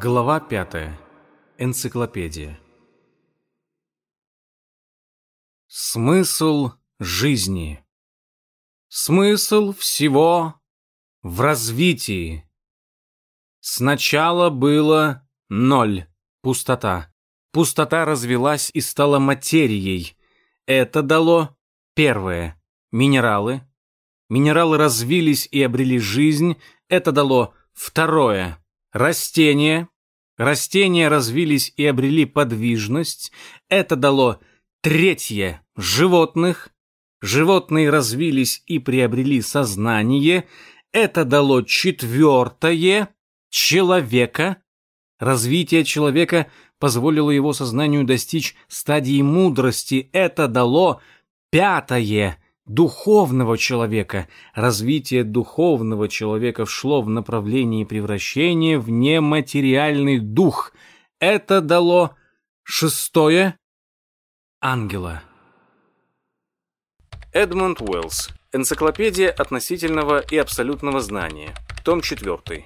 Глава пятая. Энциклопедия. Смысл жизни. Смысл всего в развитии. Сначала было ноль, пустота. Пустота развелась и стала материей. Это дало первое – минералы. Минералы развились и обрели жизнь. Это дало второе – растения. Растения развились и обрели подвижность. Это дало третье – животных. Животные развились и приобрели сознание. Это дало четвертое – человека. Развитие человека позволило его сознанию достичь стадии мудрости. Это дало пятое – духовного человека. Развитие духовного человека шло в направлении превращения в нематериальный дух. Это дало шестое – ангела. Эдмунд Уэллс. Энциклопедия относительного и абсолютного знания. Том 4.